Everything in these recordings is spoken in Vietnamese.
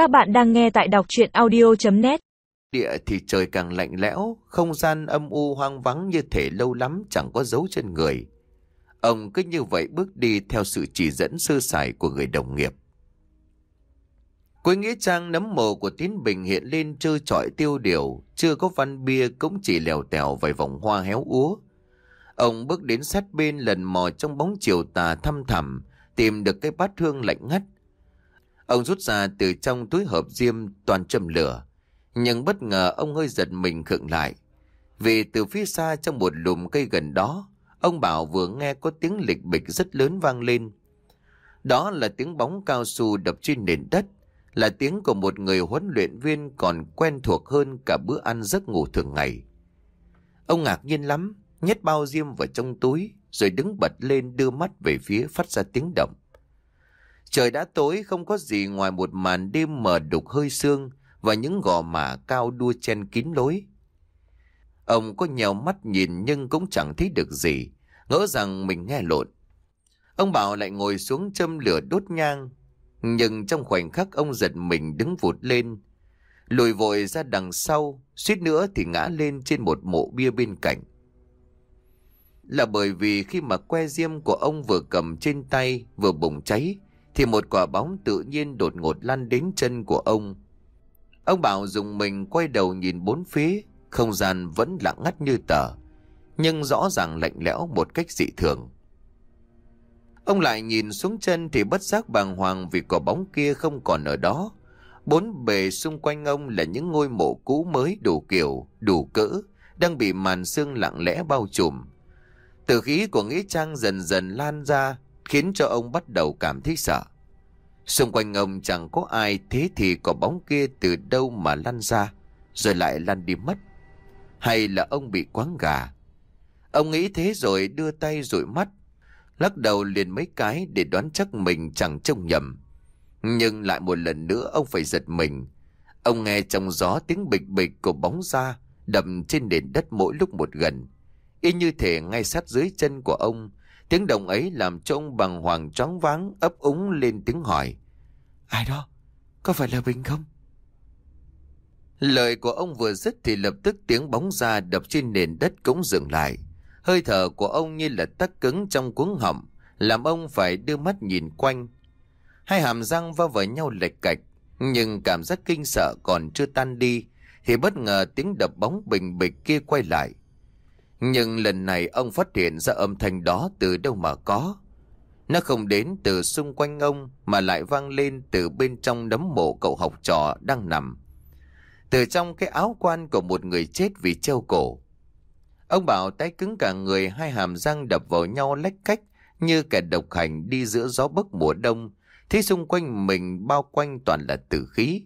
Các bạn đang nghe tại đọc chuyện audio.net Địa thì trời càng lạnh lẽo, không gian âm u hoang vắng như thể lâu lắm chẳng có dấu chân người. Ông cứ như vậy bước đi theo sự chỉ dẫn sơ sài của người đồng nghiệp. Cuối nghĩa trang nấm mồ của Tiến Bình hiện lên trơ trọi tiêu điều, chưa có văn bia cũng chỉ lèo tèo vài vòng hoa héo úa. Ông bước đến sát bên lần mò trong bóng chiều tà thăm thẳm, tìm được cái bát hương lạnh ngắt. Ông rút ra từ trong túi hộp diêm toàn châm lửa, nhưng bất ngờ ông hơi giật mình khựng lại. Vì từ phía xa trong một lùm cây gần đó, ông Bảo vừa nghe có tiếng lịch bịch rất lớn vang lên. Đó là tiếng bóng cao su đập trên nền đất, là tiếng của một người huấn luyện viên còn quen thuộc hơn cả bữa ăn giấc ngủ thường ngày. Ông ngạc nhiên lắm, nhét bao diêm vào trong túi, rồi đứng bật lên đưa mắt về phía phát ra tiếng động. Trời đã tối không có gì ngoài một màn đêm mờ đục hơi sương và những gò mả cao đua chen kín lối. Ông có nhèo mắt nhìn nhưng cũng chẳng thấy được gì, ngỡ rằng mình nghe lộn. Ông bảo lại ngồi xuống châm lửa đốt nhang, nhưng trong khoảnh khắc ông giật mình đứng vụt lên, lùi vội ra đằng sau, suýt nữa thì ngã lên trên một mộ bia bên cạnh. Là bởi vì khi mà que diêm của ông vừa cầm trên tay vừa bùng cháy, thì một quả bóng tự nhiên đột ngột lăn đến chân của ông. Ông Bảo dùng mình quay đầu nhìn bốn phía, không gian vẫn lặng ngắt như tờ, nhưng rõ ràng lạnh lẽo một cách dị thường. Ông lại nhìn xuống chân thì bất giác bàng hoàng vì quả bóng kia không còn ở đó. Bốn bề xung quanh ông là những ngôi mộ cũ mới đủ kiểu, đủ cỡ, đang bị màn sương lặng lẽ bao trùm. Từ khí của nghĩa trang dần dần lan ra, khiến cho ông bắt đầu cảm thấy sợ. Xung quanh ông chẳng có ai thế thì có bóng kia từ đâu mà lăn ra, rồi lại lăn đi mất. Hay là ông bị quáng gà? Ông nghĩ thế rồi đưa tay rụi mắt, lắc đầu liền mấy cái để đoán chắc mình chẳng trông nhầm. Nhưng lại một lần nữa ông phải giật mình. Ông nghe trong gió tiếng bịch bịch của bóng da đầm trên nền đất mỗi lúc một gần. Y như thể ngay sát dưới chân của ông, tiếng động ấy làm cho ông bằng hoàng choáng váng ấp úng lên tiếng hỏi. Ai đó? Có phải là Bình không? Lời của ông vừa dứt thì lập tức tiếng bóng ra đập trên nền đất cũng dừng lại. Hơi thở của ông như là tắc cứng trong cuống họng, làm ông phải đưa mắt nhìn quanh. Hai hàm răng va vào nhau lệch cạch, nhưng cảm giác kinh sợ còn chưa tan đi, thì bất ngờ tiếng đập bóng bình bịch kia quay lại. Nhưng lần này ông phát hiện ra âm thanh đó từ đâu mà có. Nó không đến từ xung quanh ông, mà lại vang lên từ bên trong đấm mộ cậu học trò đang nằm. Từ trong cái áo quan của một người chết vì treo cổ. Ông bảo tay cứng cả người, hai hàm răng đập vào nhau lách cách, như kẻ độc hành đi giữa gió bấc mùa đông. Thế xung quanh mình bao quanh toàn là tử khí.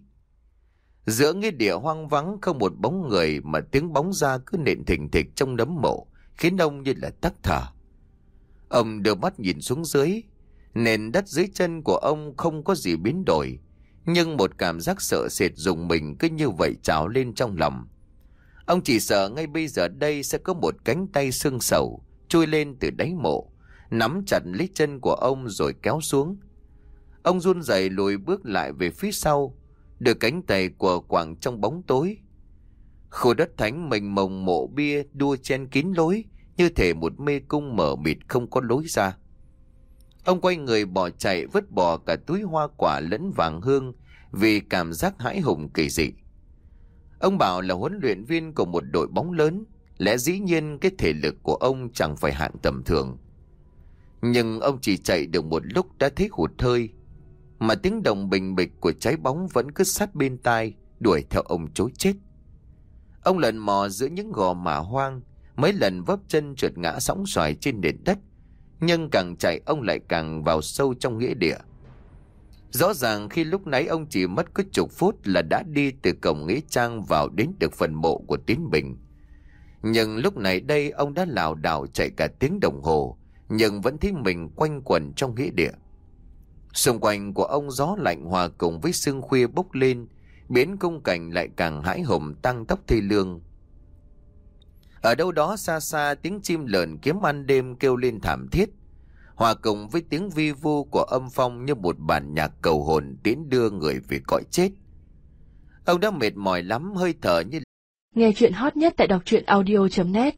Giữa nghĩa địa hoang vắng không một bóng người mà tiếng bóng ra cứ nện thình thịch trong đấm mộ, khiến ông như là tắc thở. Ông đưa mắt nhìn xuống dưới, nền đất dưới chân của ông không có gì biến đổi, nhưng một cảm giác sợ sệt dùng mình cứ như vậy trào lên trong lòng. Ông chỉ sợ ngay bây giờ đây sẽ có một cánh tay xương sầu chui lên từ đáy mộ, nắm chặt lấy chân của ông rồi kéo xuống. Ông run rẩy lùi bước lại về phía sau, đưa cánh tay của quảng trong bóng tối. Khu đất thánh mình mồng mộ bia đua chen kín lối, như thể một mê cung mở mịt không có lối ra. Ông quay người bỏ chạy vứt bỏ cả túi hoa quả lẫn vàng hương vì cảm giác hãi hùng kỳ dị. Ông bảo là huấn luyện viên của một đội bóng lớn, lẽ dĩ nhiên cái thể lực của ông chẳng phải hạng tầm thường. Nhưng ông chỉ chạy được một lúc đã thấy hụt hơi, mà tiếng đồng bình bịch của trái bóng vẫn cứ sát bên tai, đuổi theo ông chối chết. Ông lần mò giữa những gò mả hoang, mấy lần vấp chân trượt ngã sóng xoài trên nền đất, nhưng càng chạy ông lại càng vào sâu trong nghĩa địa. Rõ ràng khi lúc nãy ông chỉ mất có chục phút là đã đi từ cổng nghĩa trang vào đến được phần mộ của Tiến Bình. Nhưng lúc này đây ông đã lảo đảo chạy cả tiếng đồng hồ, nhưng vẫn thấy mình quanh quẩn trong nghĩa địa. Xung quanh của ông gió lạnh hòa cùng với sương khuya bốc lên, biến công cảnh lại càng hãi hùng tăng tốc thi lương. Ở đâu đó xa xa tiếng chim lợn kiếm ăn đêm kêu lên thảm thiết, hòa cùng với tiếng vi vu của âm phong như một bản nhạc cầu hồn tiến đưa người về cõi chết. Ông đã mệt mỏi lắm hơi thở như Nghe chuyện hot nhất tại đọc truyện audio.net